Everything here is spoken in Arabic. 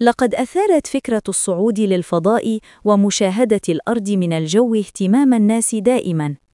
لقد أثارت فكرة الصعود للفضاء ومشاهدة الأرض من الجو اهتمام الناس دائماً.